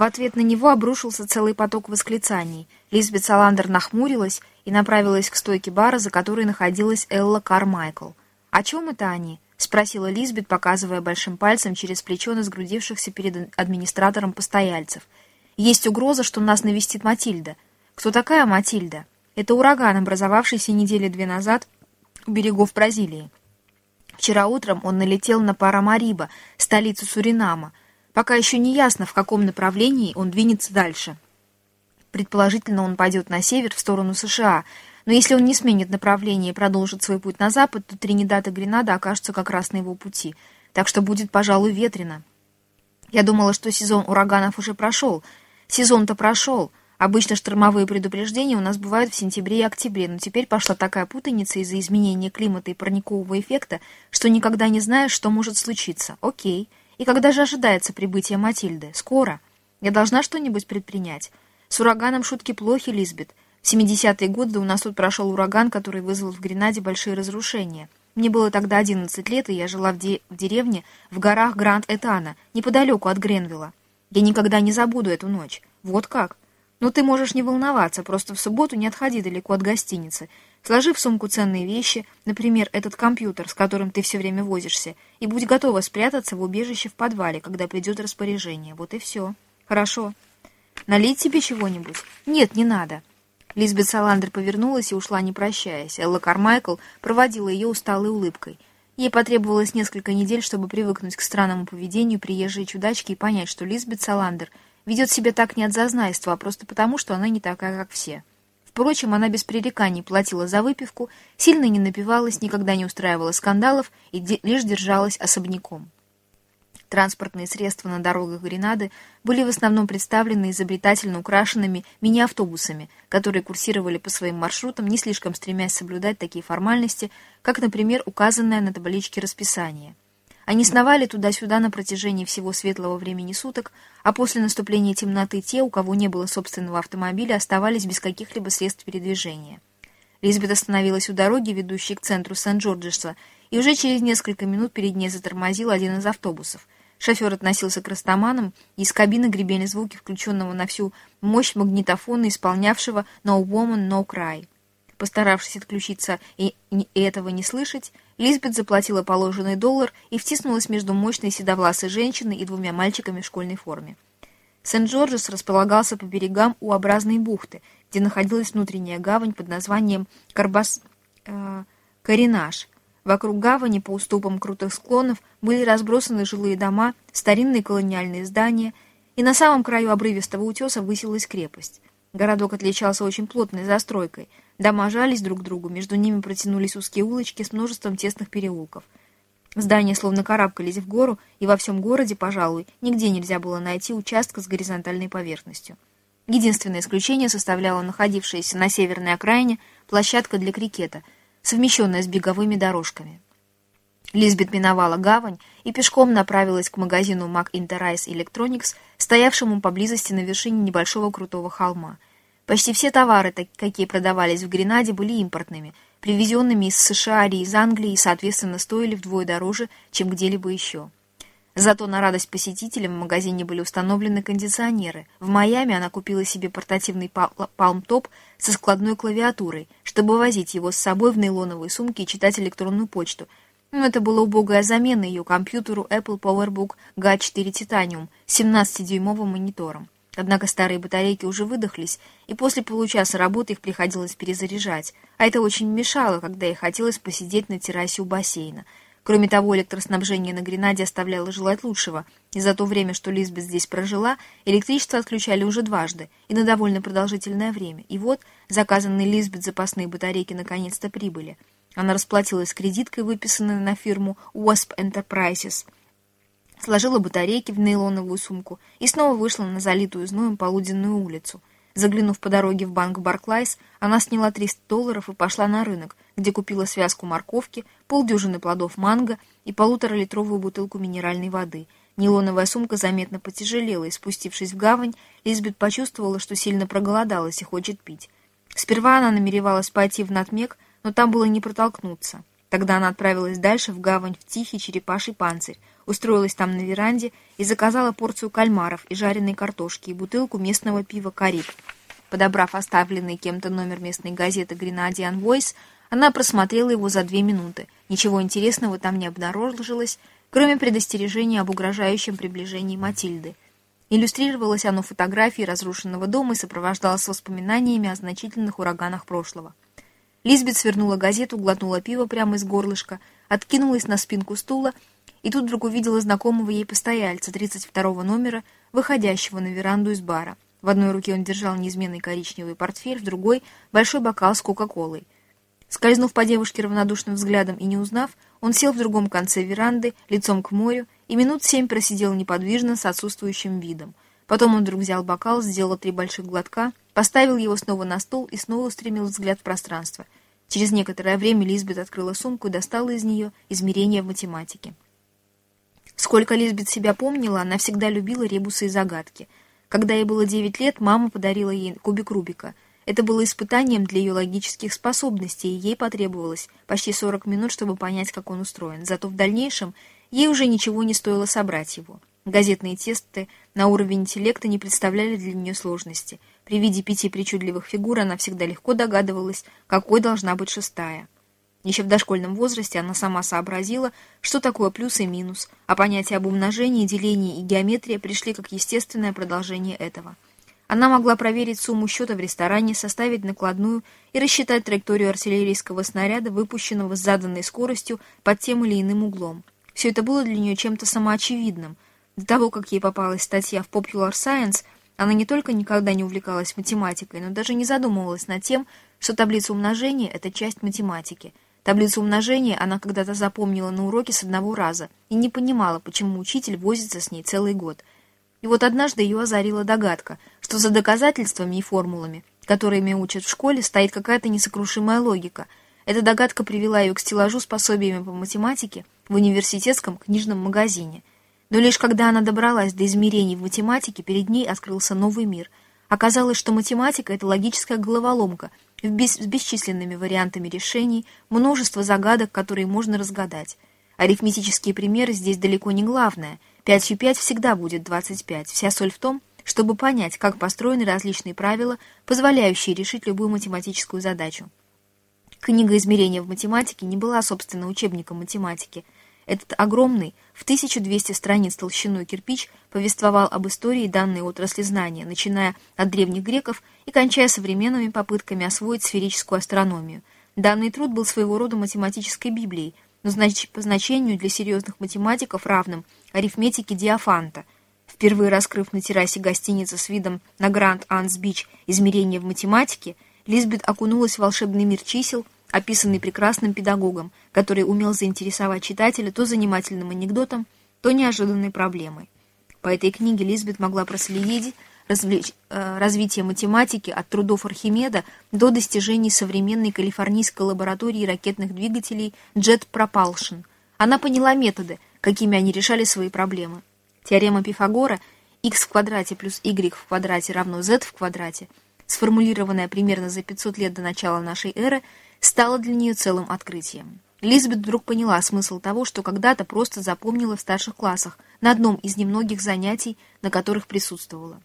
В ответ на него обрушился целый поток восклицаний. Лизбет Саландер нахмурилась и направилась к стойке бара, за которой находилась Элла Кармайкл. «О чем это они?» — спросила Лизбет, показывая большим пальцем через плечо на сгрудившихся перед администратором постояльцев. «Есть угроза, что нас навестит Матильда». «Кто такая Матильда?» «Это ураган, образовавшийся недели две назад у берегов Бразилии. Вчера утром он налетел на Парамариба, столицу Суринама. Пока еще не ясно, в каком направлении он двинется дальше. Предположительно, он пойдет на север, в сторону США, но если он не сменит направление и продолжит свой путь на запад, то Тринидад и Гренада окажутся как раз на его пути. Так что будет, пожалуй, ветрено. Я думала, что сезон ураганов уже прошел. Сезон-то прошел. Обычно штормовые предупреждения у нас бывают в сентябре и октябре, но теперь пошла такая путаница из-за изменения климата и парникового эффекта, что никогда не знаешь, что может случиться. Окей. И когда же ожидается прибытие Матильды? Скоро. Я должна что-нибудь предпринять. С ураганом шутки плохи, Лизбет. В 70-е годы у нас тут прошел ураган, который вызвал в Гренаде большие разрушения. Мне было тогда 11 лет, и я жила в, де в деревне в горах Гранд-Этана, неподалеку от Гренвилла. Я никогда не забуду эту ночь. Вот как. Но ты можешь не волноваться, просто в субботу не отходи далеко от гостиницы. Сложи в сумку ценные вещи, например, этот компьютер, с которым ты все время возишься, и будь готова спрятаться в убежище в подвале, когда придет распоряжение. Вот и все. Хорошо. Налить тебе чего-нибудь? Нет, не надо. Лизбет Саландер повернулась и ушла, не прощаясь. Элла Кармайкл проводила ее усталой улыбкой. Ей потребовалось несколько недель, чтобы привыкнуть к странному поведению приезжей чудачки и понять, что Лизбет Саландер — ведет себя так не от зазнайства, а просто потому, что она не такая, как все. Впрочем, она без пререканий платила за выпивку, сильно не напивалась, никогда не устраивала скандалов и де лишь держалась особняком. Транспортные средства на дорогах Гренады были в основном представлены изобретательно украшенными мини-автобусами, которые курсировали по своим маршрутам, не слишком стремясь соблюдать такие формальности, как, например, указанное на табличке расписание. Они сновали туда-сюда на протяжении всего светлого времени суток, а после наступления темноты те, у кого не было собственного автомобиля, оставались без каких-либо средств передвижения. Лизбет остановилась у дороги, ведущей к центру Сент-Джорджеса, и уже через несколько минут перед ней затормозил один из автобусов. Шофер относился к растаманам, и из кабины гребели звуки включенного на всю мощь магнитофона, исполнявшего «No Woman, No Cry». Постаравшись отключиться и, этого не слышать, Лизбет заплатила положенный доллар и втиснулась между мощной седовласой женщиной и двумя мальчиками в школьной форме. Сент-Джорджес располагался по берегам У-образной бухты, где находилась внутренняя гавань под названием Карбас... Э, Каринаж. Вокруг гавани по уступам крутых склонов были разбросаны жилые дома, старинные колониальные здания, и на самом краю обрывистого утеса высилась крепость. Городок отличался очень плотной застройкой. Дома жались друг к другу, между ними протянулись узкие улочки с множеством тесных переулков. Здания словно карабкались в гору, и во всем городе, пожалуй, нигде нельзя было найти участка с горизонтальной поверхностью. Единственное исключение составляла находившаяся на северной окраине площадка для крикета, совмещенная с беговыми дорожками. Лизбет миновала гавань и пешком направилась к магазину Mac Enterprise Electronics, стоявшему поблизости на вершине небольшого крутого холма. Почти все товары, какие продавались в Гренаде, были импортными, привезенными из США или из Англии и, соответственно, стоили вдвое дороже, чем где-либо еще. Зато на радость посетителям в магазине были установлены кондиционеры. В Майами она купила себе портативный палм-топ со складной клавиатурой, чтобы возить его с собой в нейлоновой сумке и читать электронную почту – но это была убогая замена ее компьютеру Apple PowerBook G4 Titanium с 17-дюймовым монитором. Однако старые батарейки уже выдохлись, и после получаса работы их приходилось перезаряжать, а это очень мешало, когда ей хотелось посидеть на террасе у бассейна. Кроме того, электроснабжение на Гренаде оставляло желать лучшего, и за то время, что Лизбет здесь прожила, электричество отключали уже дважды, и на довольно продолжительное время. И вот заказанные Лизбет запасные батарейки наконец-то прибыли — она расплатилась кредиткой, выписанной на фирму Wasp Enterprises, сложила батарейки в нейлоновую сумку и снова вышла на залитую зноем полуденную улицу. Заглянув по дороге в банк Барклайс, она сняла 300 долларов и пошла на рынок, где купила связку морковки, полдюжины плодов манго и полуторалитровую бутылку минеральной воды. Нейлоновая сумка заметно потяжелела, и, спустившись в гавань, Лизбет почувствовала, что сильно проголодалась и хочет пить. Сперва она намеревалась пойти в Натмек, но там было не протолкнуться. Тогда она отправилась дальше в гавань в тихий черепаший панцирь, устроилась там на веранде и заказала порцию кальмаров и жареной картошки и бутылку местного пива «Кариб». Подобрав оставленный кем-то номер местной газеты «Гренадиан Войс», она просмотрела его за две минуты. Ничего интересного там не обнаружилось, кроме предостережения об угрожающем приближении Матильды. Иллюстрировалось оно фотографией разрушенного дома и сопровождалось воспоминаниями о значительных ураганах прошлого. Лизбет свернула газету, глотнула пиво прямо из горлышка, откинулась на спинку стула и тут вдруг увидела знакомого ей постояльца 32 номера, выходящего на веранду из бара. В одной руке он держал неизменный коричневый портфель, в другой — большой бокал с кока-колой. Скользнув по девушке равнодушным взглядом и не узнав, он сел в другом конце веранды, лицом к морю, и минут семь просидел неподвижно с отсутствующим видом. Потом он вдруг взял бокал, сделал три больших глотка, поставил его снова на стол и снова устремил взгляд в пространство. Через некоторое время Лизбет открыла сумку и достала из нее измерения в математике. Сколько Лизбет себя помнила, она всегда любила ребусы и загадки. Когда ей было девять лет, мама подарила ей кубик Рубика — это было испытанием для ее логических способностей, и ей потребовалось почти 40 минут, чтобы понять, как он устроен. Зато в дальнейшем ей уже ничего не стоило собрать его. Газетные тесты на уровень интеллекта не представляли для нее сложности. При виде пяти причудливых фигур она всегда легко догадывалась, какой должна быть шестая. Еще в дошкольном возрасте она сама сообразила, что такое плюс и минус, а понятия об умножении, делении и геометрии пришли как естественное продолжение этого – она могла проверить сумму счета в ресторане, составить накладную и рассчитать траекторию артиллерийского снаряда, выпущенного с заданной скоростью под тем или иным углом. Все это было для нее чем-то самоочевидным. До того, как ей попалась статья в Popular Science, она не только никогда не увлекалась математикой, но даже не задумывалась над тем, что таблица умножения — это часть математики. Таблицу умножения она когда-то запомнила на уроке с одного раза и не понимала, почему учитель возится с ней целый год — и вот однажды ее озарила догадка, что за доказательствами и формулами, которыми учат в школе, стоит какая-то несокрушимая логика. Эта догадка привела ее к стеллажу с пособиями по математике в университетском книжном магазине. Но лишь когда она добралась до измерений в математике, перед ней открылся новый мир. Оказалось, что математика — это логическая головоломка с бесчисленными вариантами решений, множество загадок, которые можно разгадать. Арифметические примеры здесь далеко не главное — Пятью пять всегда будет двадцать пять. Вся соль в том, чтобы понять, как построены различные правила, позволяющие решить любую математическую задачу. Книга измерения в математике не была, собственно, учебником математики. Этот огромный, в 1200 страниц толщиной кирпич повествовал об истории данной отрасли знания, начиная от древних греков и кончая современными попытками освоить сферическую астрономию. Данный труд был своего рода математической библией – но знач по значению для серьезных математиков равным арифметике Диафанта. Впервые раскрыв на террасе гостиницы с видом на Гранд Анс Бич измерения в математике, Лизбет окунулась в волшебный мир чисел, описанный прекрасным педагогом, который умел заинтересовать читателя то занимательным анекдотом, то неожиданной проблемой. По этой книге Лизбет могла проследить развлеч... Э, развитие математики от трудов Архимеда до достижений современной калифорнийской лаборатории ракетных двигателей Jet Propulsion. Она поняла методы, какими они решали свои проблемы. Теорема Пифагора x в квадрате плюс y в квадрате равно z в квадрате, сформулированная примерно за 500 лет до начала нашей эры, стала для нее целым открытием. Лизбет вдруг поняла смысл того, что когда-то просто запомнила в старших классах на одном из немногих занятий, на которых присутствовала.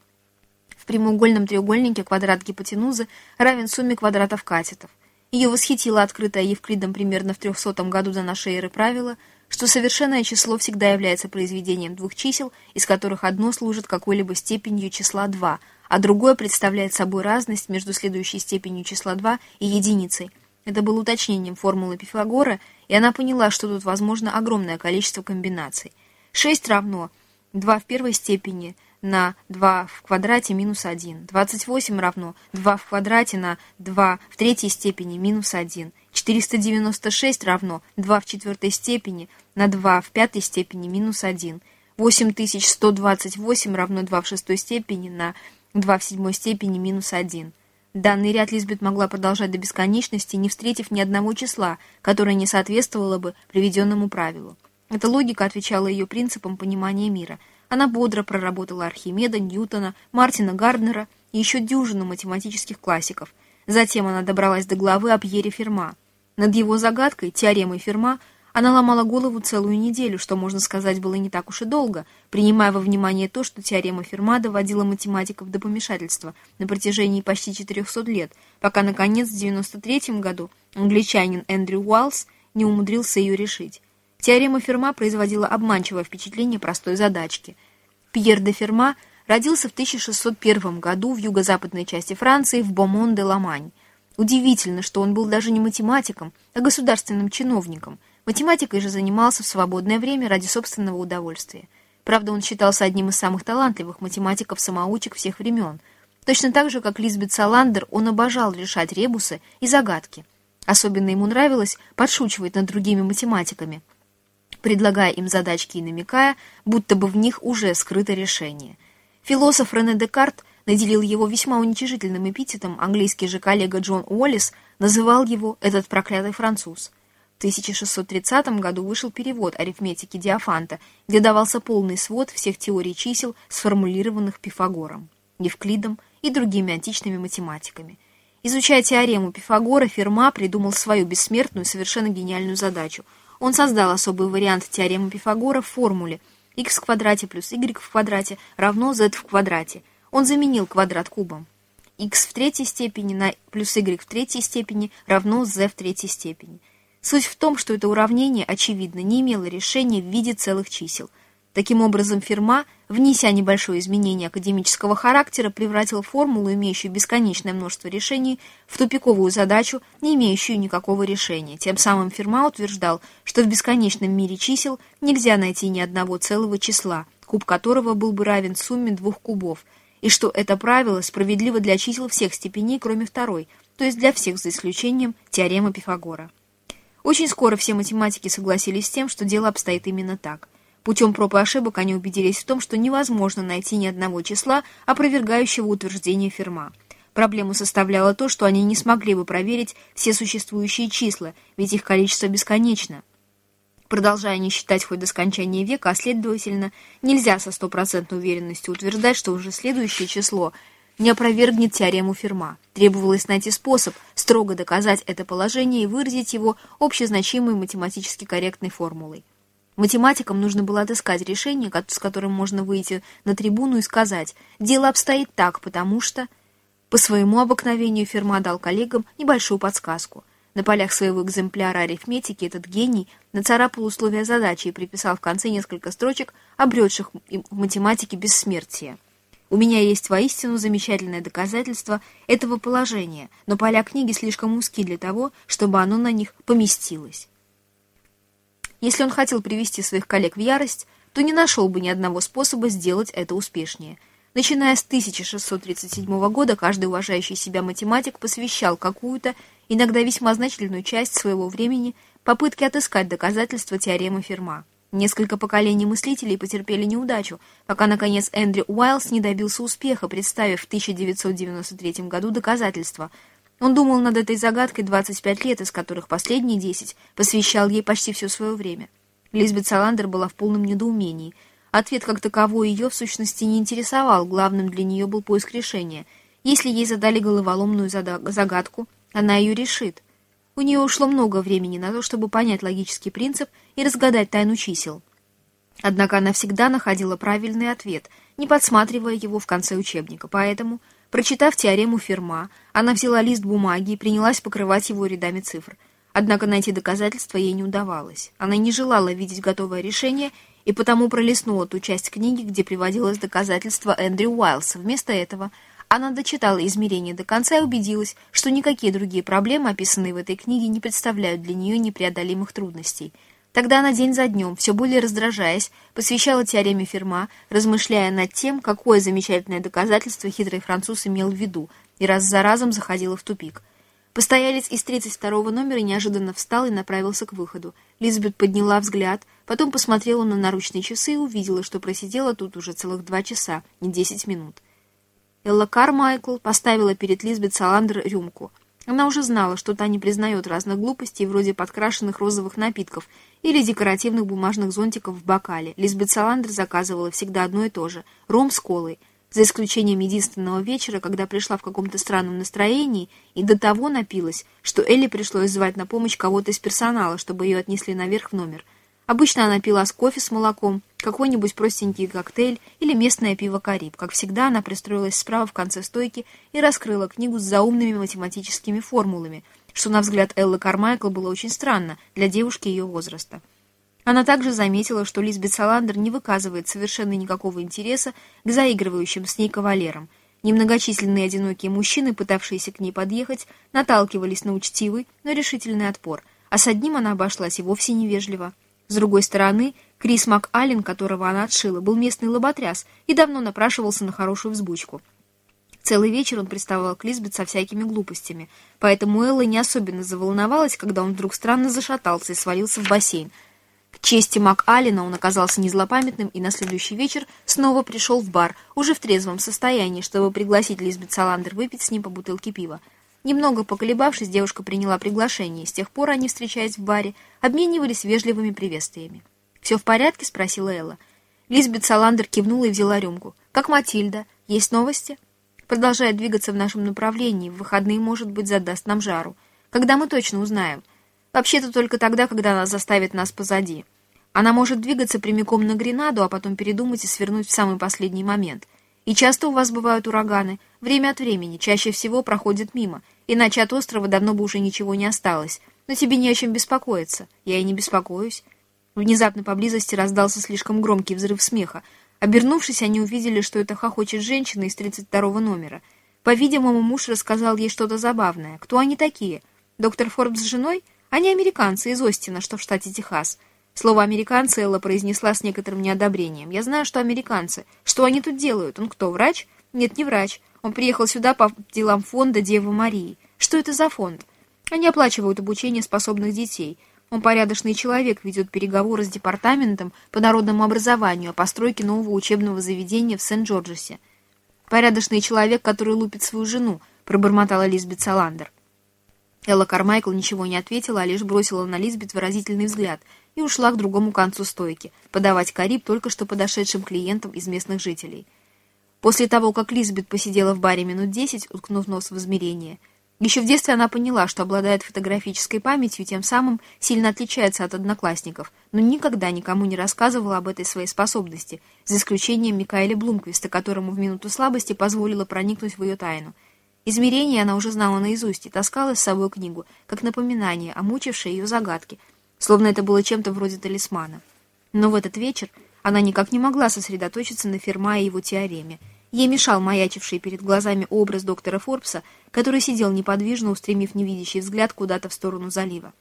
В прямоугольном треугольнике квадрат гипотенузы равен сумме квадратов катетов. Ее восхитило открытое Евклидом примерно в 300 году до нашей эры правило, что совершенное число всегда является произведением двух чисел, из которых одно служит какой-либо степенью числа 2, а другое представляет собой разность между следующей степенью числа 2 и единицей. Это было уточнением формулы Пифагора, и она поняла, что тут возможно огромное количество комбинаций. 6 равно 2 в первой степени на 2 в квадрате минус 1. 28 равно 2 в квадрате на 2 в третьей степени минус 1. 496 равно 2 в четвертой степени на 2 в пятой степени минус 1. 8128 равно 2 в шестой степени на 2 в седьмой степени минус 1. Данный ряд Лизбет могла продолжать до бесконечности, не встретив ни одного числа, которое не соответствовало бы приведенному правилу. Эта логика отвечала ее принципам понимания мира – она бодро проработала Архимеда, Ньютона, Мартина Гарднера и еще дюжину математических классиков. Затем она добралась до главы о Пьере Ферма. Над его загадкой, теоремой Ферма, Она ломала голову целую неделю, что, можно сказать, было не так уж и долго, принимая во внимание то, что теорема Ферма доводила математиков до помешательства на протяжении почти 400 лет, пока, наконец, в 93 году англичанин Эндрю Уайлс не умудрился ее решить. Теорема Ферма производила обманчивое впечатление простой задачки. Пьер де Ферма родился в 1601 году в юго-западной части Франции в Бомон-де-Ламань. Удивительно, что он был даже не математиком, а государственным чиновником – Математикой же занимался в свободное время ради собственного удовольствия. Правда, он считался одним из самых талантливых математиков-самоучек всех времен. Точно так же, как Лизбет Саландер, он обожал решать ребусы и загадки. Особенно ему нравилось подшучивать над другими математиками, предлагая им задачки и намекая, будто бы в них уже скрыто решение. Философ Рене Декарт наделил его весьма уничижительным эпитетом, английский же коллега Джон Уоллес называл его «этот проклятый француз». В 1630 году вышел перевод арифметики Диофанта, где давался полный свод всех теорий чисел, сформулированных Пифагором, Евклидом и другими античными математиками. Изучая теорему Пифагора, Ферма придумал свою бессмертную, совершенно гениальную задачу. Он создал особый вариант теоремы Пифагора в формуле x в квадрате плюс y в квадрате равно z в квадрате. Он заменил квадрат кубом. x в третьей степени на плюс y в третьей степени равно z в третьей степени. Суть в том, что это уравнение, очевидно, не имело решения в виде целых чисел. Таким образом, Ферма, внеся небольшое изменение академического характера, превратил формулу, имеющую бесконечное множество решений, в тупиковую задачу, не имеющую никакого решения. Тем самым Ферма утверждал, что в бесконечном мире чисел нельзя найти ни одного целого числа, куб которого был бы равен сумме двух кубов, и что это правило справедливо для чисел всех степеней, кроме второй, то есть для всех за исключением теоремы Пифагора. Очень скоро все математики согласились с тем, что дело обстоит именно так. Путем проб и ошибок они убедились в том, что невозможно найти ни одного числа, опровергающего утверждение Ферма. Проблему составляло то, что они не смогли бы проверить все существующие числа, ведь их количество бесконечно. Продолжая не считать хоть до скончания века, а следовательно, нельзя со стопроцентной уверенностью утверждать, что уже следующее число – не опровергнет теорему Ферма. Требовалось найти способ строго доказать это положение и выразить его общезначимой математически корректной формулой. Математикам нужно было отыскать решение, с которым можно выйти на трибуну и сказать «дело обстоит так, потому что...» По своему обыкновению Ферма дал коллегам небольшую подсказку. На полях своего экземпляра арифметики этот гений нацарапал условия задачи и приписал в конце несколько строчек, обретших в математике бессмертие. У меня есть воистину замечательное доказательство этого положения, но поля книги слишком узки для того, чтобы оно на них поместилось. Если он хотел привести своих коллег в ярость, то не нашел бы ни одного способа сделать это успешнее. Начиная с 1637 года, каждый уважающий себя математик посвящал какую-то, иногда весьма значительную часть своего времени попытке отыскать доказательства теоремы Ферма. Несколько поколений мыслителей потерпели неудачу, пока, наконец, Эндрю Уайлс не добился успеха, представив в 1993 году доказательства. Он думал над этой загадкой 25 лет, из которых последние 10 посвящал ей почти все свое время. Лизбет Саландер была в полном недоумении. Ответ как таковой ее, в сущности, не интересовал, главным для нее был поиск решения. Если ей задали головоломную загадку, она ее решит. У нее ушло много времени на то, чтобы понять логический принцип и разгадать тайну чисел. Однако она всегда находила правильный ответ, не подсматривая его в конце учебника. Поэтому, прочитав теорему Ферма, она взяла лист бумаги и принялась покрывать его рядами цифр. Однако найти доказательства ей не удавалось. Она не желала видеть готовое решение и потому пролистнула ту часть книги, где приводилось доказательство Эндрю Уайлса. Вместо этого она дочитала измерения до конца и убедилась, что никакие другие проблемы, описанные в этой книге, не представляют для нее непреодолимых трудностей. Тогда она день за днем, все более раздражаясь, посвящала теореме Ферма, размышляя над тем, какое замечательное доказательство хитрый француз имел в виду, и раз за разом заходила в тупик. Постоялец из 32-го номера неожиданно встал и направился к выходу. Лизбет подняла взгляд, потом посмотрела на наручные часы и увидела, что просидела тут уже целых два часа и десять минут. Элла Кармайкл поставила перед Лизбет Саландер рюмку. Она уже знала, что та не признает разных глупостей, вроде подкрашенных розовых напитков или декоративных бумажных зонтиков в бокале. Лизбет Саландер заказывала всегда одно и то же — ром с колой. за исключением единственного вечера, когда пришла в каком-то странном настроении и до того напилась, что Элли пришлось звать на помощь кого-то из персонала, чтобы ее отнесли наверх в номер. Обычно она пила с кофе с молоком, какой-нибудь простенький коктейль или местное пиво «Кариб». Как всегда, она пристроилась справа в конце стойки и раскрыла книгу с заумными математическими формулами, что, на взгляд Эллы Кармайкл, было очень странно для девушки ее возраста. Она также заметила, что Лизбет Саландер не выказывает совершенно никакого интереса к заигрывающим с ней кавалерам. Немногочисленные одинокие мужчины, пытавшиеся к ней подъехать, наталкивались на учтивый, но решительный отпор, а с одним она обошлась и вовсе невежливо. С другой стороны, Крис МакАллен, которого она отшила, был местный лоботряс и давно напрашивался на хорошую взбучку. Целый вечер он приставал к Лизбет со всякими глупостями, поэтому Элла не особенно заволновалась, когда он вдруг странно зашатался и свалился в бассейн, к чести МакАлина он оказался не злопамятным и на следующий вечер снова пришел в бар, уже в трезвом состоянии, чтобы пригласить Лизбет Саландер выпить с ним по бутылке пива. Немного поколебавшись, девушка приняла приглашение, с тех пор они, встречаясь в баре, обменивались вежливыми приветствиями. «Все в порядке?» — спросила Элла. Лизбет Саландер кивнула и взяла рюмку. «Как Матильда? Есть новости?» «Продолжает двигаться в нашем направлении. В выходные, может быть, задаст нам жару. Когда мы точно узнаем?» Вообще-то только тогда, когда она заставит нас позади. Она может двигаться прямиком на Гренаду, а потом передумать и свернуть в самый последний момент. И часто у вас бывают ураганы. Время от времени, чаще всего проходят мимо. Иначе от острова давно бы уже ничего не осталось. Но тебе не о чем беспокоиться. Я и не беспокоюсь. Внезапно поблизости раздался слишком громкий взрыв смеха. Обернувшись, они увидели, что это хохочет женщина из 32 номера. По-видимому, муж рассказал ей что-то забавное. Кто они такие? Доктор Форбс с женой? Они американцы из Остина, что в штате Техас. Слово «американцы» Элла произнесла с некоторым неодобрением. «Я знаю, что американцы. Что они тут делают? Он кто, врач?» «Нет, не врач. Он приехал сюда по делам фонда Девы Марии. Что это за фонд?» «Они оплачивают обучение способных детей. Он порядочный человек, ведет переговоры с департаментом по народному образованию о постройке нового учебного заведения в Сент-Джорджесе. «Порядочный человек, который лупит свою жену», — пробормотала Лизбет Саландер. Элла Кармайкл ничего не ответила, а лишь бросила на Лизбет выразительный взгляд и ушла к другому концу стойки, подавать Кариб только что подошедшим клиентам из местных жителей. После того, как Лизбет посидела в баре минут десять, уткнув нос в измерение, еще в детстве она поняла, что обладает фотографической памятью тем самым сильно отличается от одноклассников, но никогда никому не рассказывала об этой своей способности, за исключением Микаэля Блумквиста, которому в минуту слабости позволила проникнуть в ее тайну — Измерения она уже знала наизусть и таскала с собой книгу, как напоминание о мучившей ее загадке, словно это было чем-то вроде талисмана. Но в этот вечер она никак не могла сосредоточиться на Ферма и его теореме. Ей мешал маячивший перед глазами образ доктора Форбса, который сидел неподвижно, устремив невидящий взгляд куда-то в сторону залива.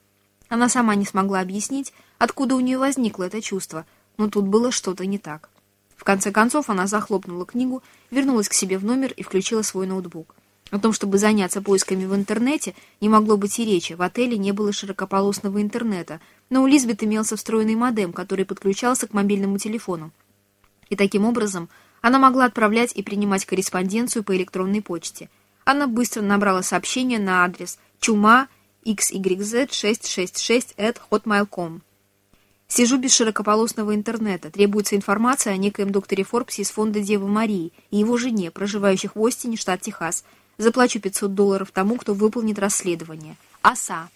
Она сама не смогла объяснить, откуда у нее возникло это чувство, но тут было что-то не так. В конце концов она захлопнула книгу, вернулась к себе в номер и включила свой ноутбук. О том, чтобы заняться поисками в интернете, не могло быть и речи. В отеле не было широкополосного интернета, но у Лизбет имелся встроенный модем, который подключался к мобильному телефону. И таким образом она могла отправлять и принимать корреспонденцию по электронной почте. Она быстро набрала сообщение на адрес чума xyz666 at hotmail.com. Сижу без широкополосного интернета. Требуется информация о некоем докторе Форбсе из фонда Девы Марии и его жене, проживающих в Остине, штат Техас. Заплачу 500 долларов тому, кто выполнит расследование. Оса.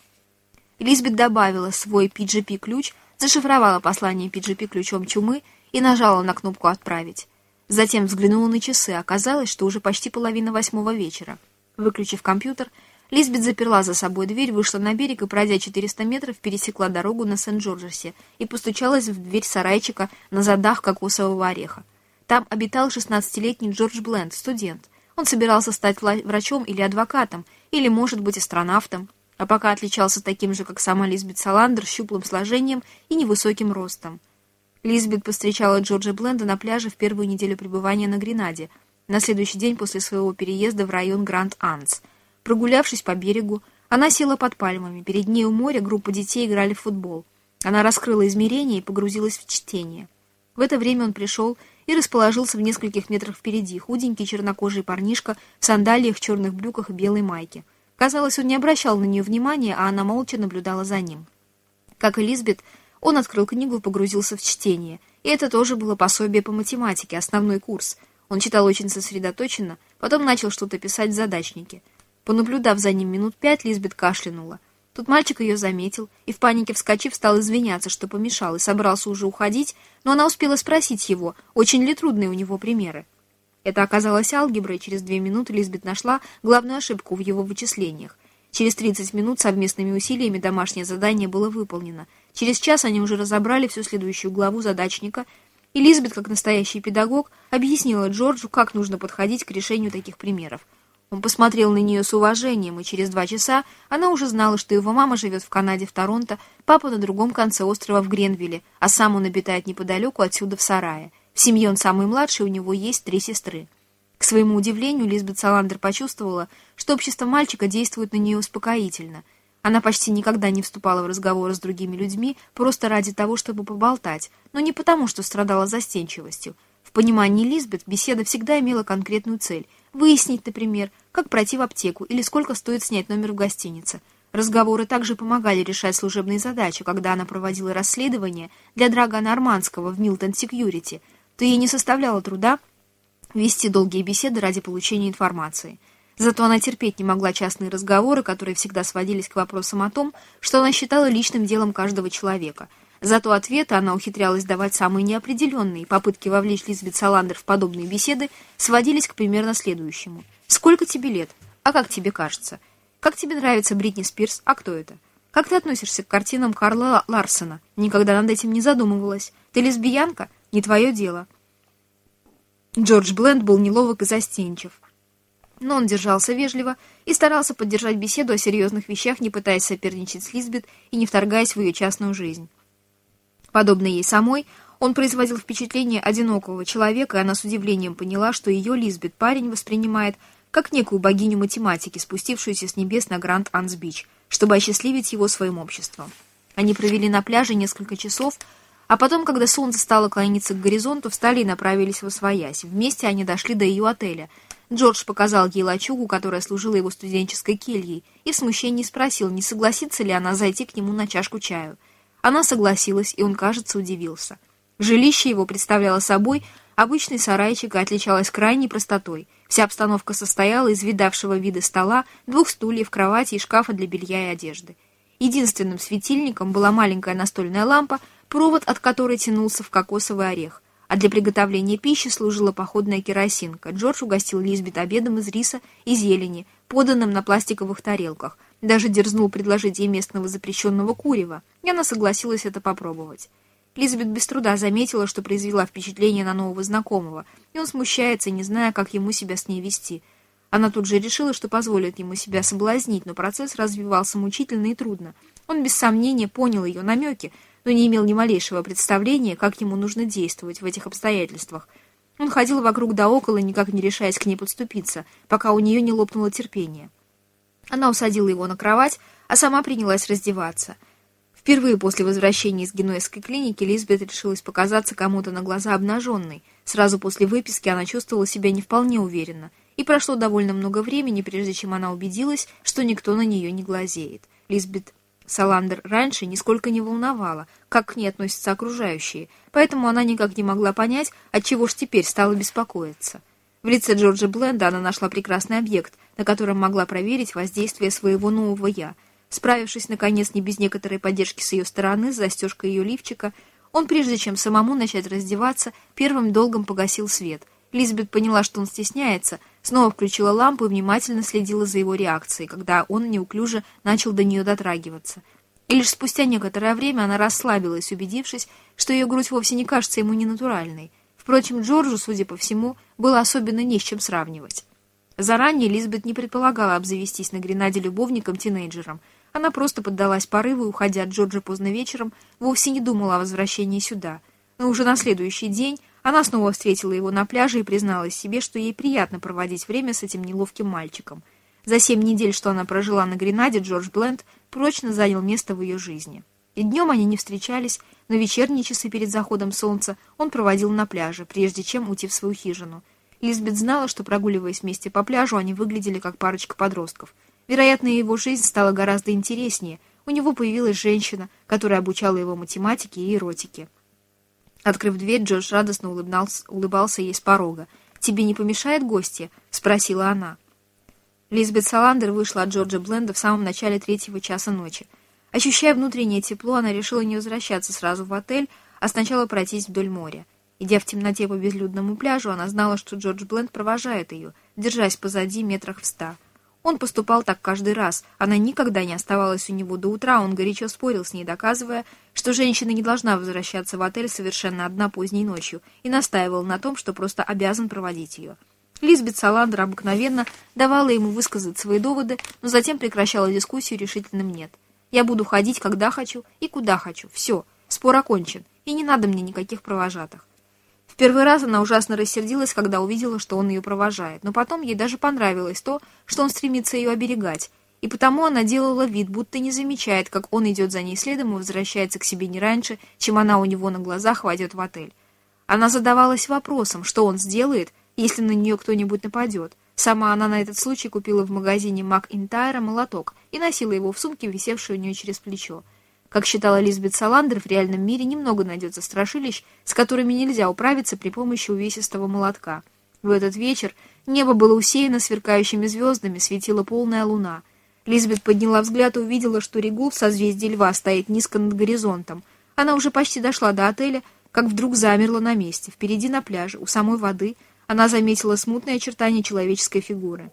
Лизбет добавила свой PGP-ключ, зашифровала послание PGP-ключом чумы и нажала на кнопку «Отправить». Затем взглянула на часы. Оказалось, что уже почти половина восьмого вечера. Выключив компьютер, Лизбет заперла за собой дверь, вышла на берег и, пройдя 400 метров, пересекла дорогу на Сент-Джорджесе и постучалась в дверь сарайчика на задах кокосового ореха. Там обитал 16-летний Джордж Бленд, студент — он собирался стать врачом или адвокатом, или, может быть, астронавтом, а пока отличался таким же, как сама Лизбет Саландер, щуплым сложением и невысоким ростом. Лизбет повстречала Джорджа Бленда на пляже в первую неделю пребывания на Гренаде, на следующий день после своего переезда в район Гранд-Анс. Прогулявшись по берегу, она села под пальмами. Перед ней у моря группа детей играли в футбол. Она раскрыла измерения и погрузилась в чтение. В это время он пришел и расположился в нескольких метрах впереди, худенький чернокожий парнишка в сандалиях, черных брюках и белой майке. Казалось, он не обращал на нее внимания, а она молча наблюдала за ним. Как и Лизбет, он открыл книгу и погрузился в чтение. И это тоже было пособие по математике, основной курс. Он читал очень сосредоточенно, потом начал что-то писать в задачнике. Понаблюдав за ним минут пять, Лизбет кашлянула. Тут мальчик ее заметил и в панике вскочив стал извиняться, что помешал, и собрался уже уходить, но она успела спросить его, очень ли трудные у него примеры. Это оказалось алгебра, и через две минуты Лизбет нашла главную ошибку в его вычислениях. Через 30 минут совместными усилиями домашнее задание было выполнено. Через час они уже разобрали всю следующую главу задачника и Лизбет, как настоящий педагог, объяснила Джорджу, как нужно подходить к решению таких примеров. Он посмотрел на нее с уважением, и через два часа она уже знала, что его мама живет в Канаде, в Торонто, папа на другом конце острова в Гренвилле, а сам он обитает неподалеку отсюда в сарае. В семье он самый младший, у него есть три сестры. К своему удивлению, Лизбет Саландер почувствовала, что общество мальчика действует на нее успокоительно – она почти никогда не вступала в разговоры с другими людьми просто ради того, чтобы поболтать, но не потому, что страдала застенчивостью. В понимании Лизбет беседа всегда имела конкретную цель – выяснить, например, как пройти в аптеку или сколько стоит снять номер в гостинице. Разговоры также помогали решать служебные задачи, когда она проводила расследование для Драгана Арманского в Милтон Секьюрити, то ей не составляло труда вести долгие беседы ради получения информации – Зато она терпеть не могла частные разговоры, которые всегда сводились к вопросам о том, что она считала личным делом каждого человека. Зато ответы она ухитрялась давать самые неопределенные. Попытки вовлечь Лизбет Саландер в подобные беседы сводились к примерно следующему. «Сколько тебе лет? А как тебе кажется? Как тебе нравится Бритни Спирс? А кто это? Как ты относишься к картинам Карла Ларсона? Никогда над этим не задумывалась. Ты лесбиянка? Не твое дело». Джордж Бленд был неловок и застенчив но он держался вежливо и старался поддержать беседу о серьезных вещах, не пытаясь соперничать с Лизбет и не вторгаясь в ее частную жизнь. Подобно ей самой, он производил впечатление одинокого человека, и она с удивлением поняла, что ее Лизбет парень воспринимает как некую богиню математики, спустившуюся с небес на Гранд Анс-Бич, чтобы осчастливить его своим обществом. Они провели на пляже несколько часов, а потом, когда солнце стало клониться к горизонту, встали и направились в Освоясь. Вместе они дошли до ее отеля — Джордж показал ей лачугу, которая служила его студенческой кельей, и в смущении спросил, не согласится ли она зайти к нему на чашку чаю. Она согласилась, и он, кажется, удивился. Жилище его представляло собой обычный сарайчик и отличалось крайней простотой. Вся обстановка состояла из видавшего вида стола, двух стульев, кровати и шкафа для белья и одежды. Единственным светильником была маленькая настольная лампа, провод от которой тянулся в кокосовый орех а для приготовления пищи служила походная керосинка. Джордж угостил Лизбет обедом из риса и зелени, поданным на пластиковых тарелках. Даже дерзнул предложить ей местного запрещенного курева, и она согласилась это попробовать. Лизбет без труда заметила, что произвела впечатление на нового знакомого, и он смущается, не зная, как ему себя с ней вести. Она тут же решила, что позволит ему себя соблазнить, но процесс развивался мучительно и трудно. Он без сомнения понял ее намеки, но не имел ни малейшего представления, как ему нужно действовать в этих обстоятельствах. Он ходил вокруг да около, никак не решаясь к ней подступиться, пока у нее не лопнуло терпение. Она усадила его на кровать, а сама принялась раздеваться. Впервые после возвращения из генуэзской клиники Лизбет решилась показаться кому-то на глаза обнаженной. Сразу после выписки она чувствовала себя не вполне уверенно, и прошло довольно много времени, прежде чем она убедилась, что никто на нее не глазеет. Лизбет Саландер раньше нисколько не волновала, как к ней относятся окружающие, поэтому она никак не могла понять, отчего ж теперь стала беспокоиться. В лице Джорджа Бленда она нашла прекрасный объект, на котором могла проверить воздействие своего нового «я». Справившись, наконец, не без некоторой поддержки с ее стороны, с застежкой ее лифчика, он, прежде чем самому начать раздеваться, первым долгом погасил свет. Лизбет поняла, что он стесняется, снова включила лампу и внимательно следила за его реакцией, когда он неуклюже начал до нее дотрагиваться. И лишь спустя некоторое время она расслабилась, убедившись, что ее грудь вовсе не кажется ему ненатуральной. Впрочем, Джорджу, судя по всему, было особенно не с чем сравнивать. Заранее Лизбет не предполагала обзавестись на Гренаде любовником-тинейджером. Она просто поддалась порыву и, уходя от Джорджа поздно вечером, вовсе не думала о возвращении сюда. Но уже на следующий день она снова встретила его на пляже и призналась себе, что ей приятно проводить время с этим неловким мальчиком. За семь недель, что она прожила на Гренаде, Джордж Бленд прочно занял место в ее жизни. И днем они не встречались, но вечерние часы перед заходом солнца он проводил на пляже, прежде чем уйти в свою хижину. Лизбет знала, что, прогуливаясь вместе по пляжу, они выглядели как парочка подростков. Вероятно, его жизнь стала гораздо интереснее. У него появилась женщина, которая обучала его математике и эротике. Открыв дверь, Джордж радостно улыбался, улыбался ей с порога. тебе не помешает гостья?» — спросила она. Лизбет Саландер вышла от Джорджа Бленда в самом начале третьего часа ночи. Ощущая внутреннее тепло, она решила не возвращаться сразу в отель, а сначала пройтись вдоль моря. Идя в темноте по безлюдному пляжу, она знала, что Джордж Бленд провожает ее, держась позади метрах в ста. Он поступал так каждый раз. Она никогда не оставалась у него до утра, он горячо спорил с ней, доказывая, что женщина не должна возвращаться в отель совершенно одна поздней ночью, и настаивал на том, что просто обязан проводить ее. Лизбет Саландер обыкновенно давала ему высказать свои доводы, но затем прекращала дискуссию решительным «нет». «Я буду ходить, когда хочу и куда хочу. Все, спор окончен, и не надо мне никаких провожатых». В первый раз она ужасно рассердилась, когда увидела, что он ее провожает, но потом ей даже понравилось то, что он стремится ее оберегать, и потому она делала вид, будто не замечает, как он идет за ней следом и возвращается к себе не раньше, чем она у него на глазах войдет в отель. Она задавалась вопросом, что он сделает, если на нее кто-нибудь нападет. Сама она на этот случай купила в магазине Мак Интайра молоток и носила его в сумке, висевшей у нее через плечо. Как считала Лизбет Саландер, в реальном мире немного найдется страшилищ, с которыми нельзя управиться при помощи увесистого молотка. В этот вечер небо было усеяно сверкающими звездами, светила полная луна. Лизбет подняла взгляд и увидела, что Регул в созвездии льва стоит низко над горизонтом. Она уже почти дошла до отеля, как вдруг замерла на месте. Впереди на пляже, у самой воды, она заметила смутное очертание человеческой фигуры.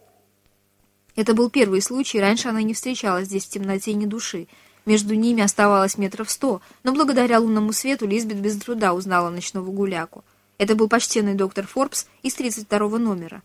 Это был первый случай, раньше она не встречала здесь в темноте ни души, между ними оставалось метров сто, но благодаря лунному свету Лизбет без труда узнала ночного гуляку. Это был почтенный доктор Форбс из 32-го номера.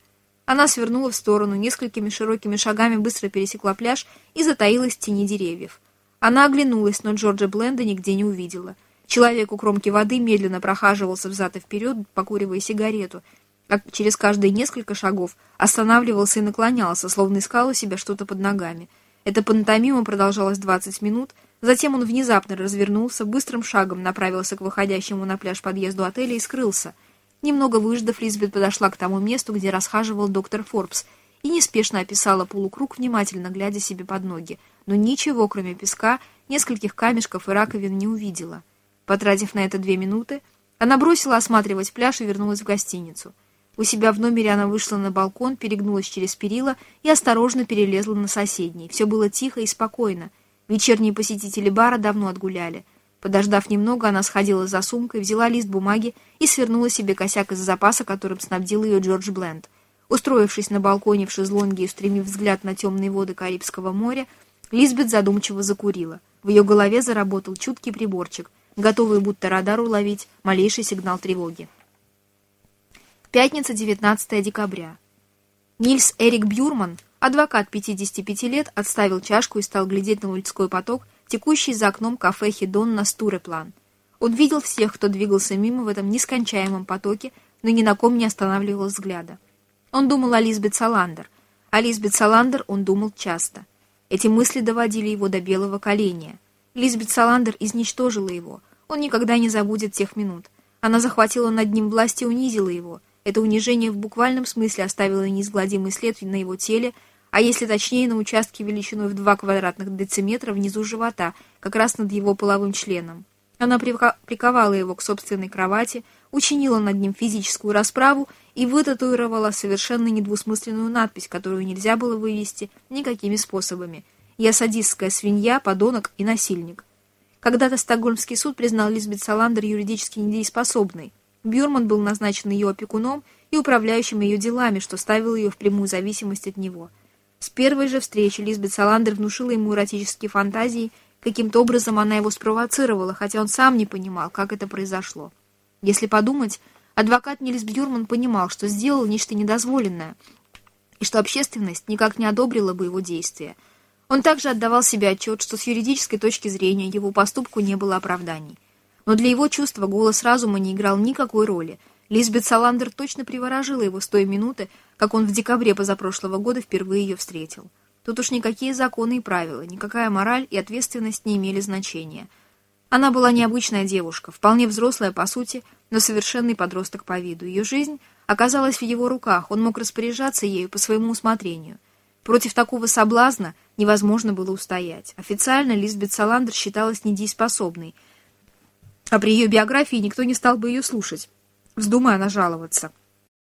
Она свернула в сторону, несколькими широкими шагами быстро пересекла пляж и затаилась в тени деревьев. Она оглянулась, но Джорджа Бленда нигде не увидела. Человек у кромки воды медленно прохаживался взад и вперед, покуривая сигарету, а через каждые несколько шагов останавливался и наклонялся, словно искал у себя что-то под ногами — эта пантомима продолжалась 20 минут, затем он внезапно развернулся, быстрым шагом направился к выходящему на пляж подъезду отеля и скрылся. Немного выждав, Лизбет подошла к тому месту, где расхаживал доктор Форбс, и неспешно описала полукруг, внимательно глядя себе под ноги, но ничего, кроме песка, нескольких камешков и раковин не увидела. Потратив на это две минуты, она бросила осматривать пляж и вернулась в гостиницу — у себя в номере она вышла на балкон, перегнулась через перила и осторожно перелезла на соседний. Все было тихо и спокойно. Вечерние посетители бара давно отгуляли. Подождав немного, она сходила за сумкой, взяла лист бумаги и свернула себе косяк из запаса, которым снабдил ее Джордж Бленд. Устроившись на балконе в шезлонге и устремив взгляд на темные воды Карибского моря, Лизбет задумчиво закурила. В ее голове заработал чуткий приборчик, готовый будто радар уловить малейший сигнал тревоги. Пятница, 19 декабря. Нильс Эрик Бюрман, адвокат 55 лет, отставил чашку и стал глядеть на людской поток, текущий за окном кафе «Хидон» на Стуреплан. Он видел всех, кто двигался мимо в этом нескончаемом потоке, но ни на ком не останавливал взгляда. Он думал о Лизбет Саландер. О Лизбет Саландер он думал часто. Эти мысли доводили его до белого коленя. Лизбет Саландер изничтожила его. Он никогда не забудет тех минут. Она захватила над ним власть и унизила его — это унижение в буквальном смысле оставило неизгладимый след на его теле, а если точнее, на участке величиной в 2 квадратных дециметра внизу живота, как раз над его половым членом. Она приковала его к собственной кровати, учинила над ним физическую расправу и вытатуировала совершенно недвусмысленную надпись, которую нельзя было вывести никакими способами. «Я садистская свинья, подонок и насильник». Когда-то Стокгольмский суд признал Лизбет Саландер юридически недееспособной, Бюрман был назначен ее опекуном и управляющим ее делами, что ставило ее в прямую зависимость от него. С первой же встречи Лизбет Саландер внушила ему эротические фантазии, каким-то образом она его спровоцировала, хотя он сам не понимал, как это произошло. Если подумать, адвокат Нильс Бюрман понимал, что сделал нечто недозволенное, и что общественность никак не одобрила бы его действия. Он также отдавал себе отчет, что с юридической точки зрения его поступку не было оправданий. Но для его чувства голос разума не играл никакой роли. Лизбет Саландер точно приворожила его с той минуты, как он в декабре позапрошлого года впервые ее встретил. Тут уж никакие законы и правила, никакая мораль и ответственность не имели значения. Она была необычная девушка, вполне взрослая по сути, но совершенный подросток по виду. Ее жизнь оказалась в его руках, он мог распоряжаться ею по своему усмотрению. Против такого соблазна невозможно было устоять. Официально Лизбет Саландер считалась недееспособной – а при ее биографии никто не стал бы ее слушать. Вздумая она жаловаться.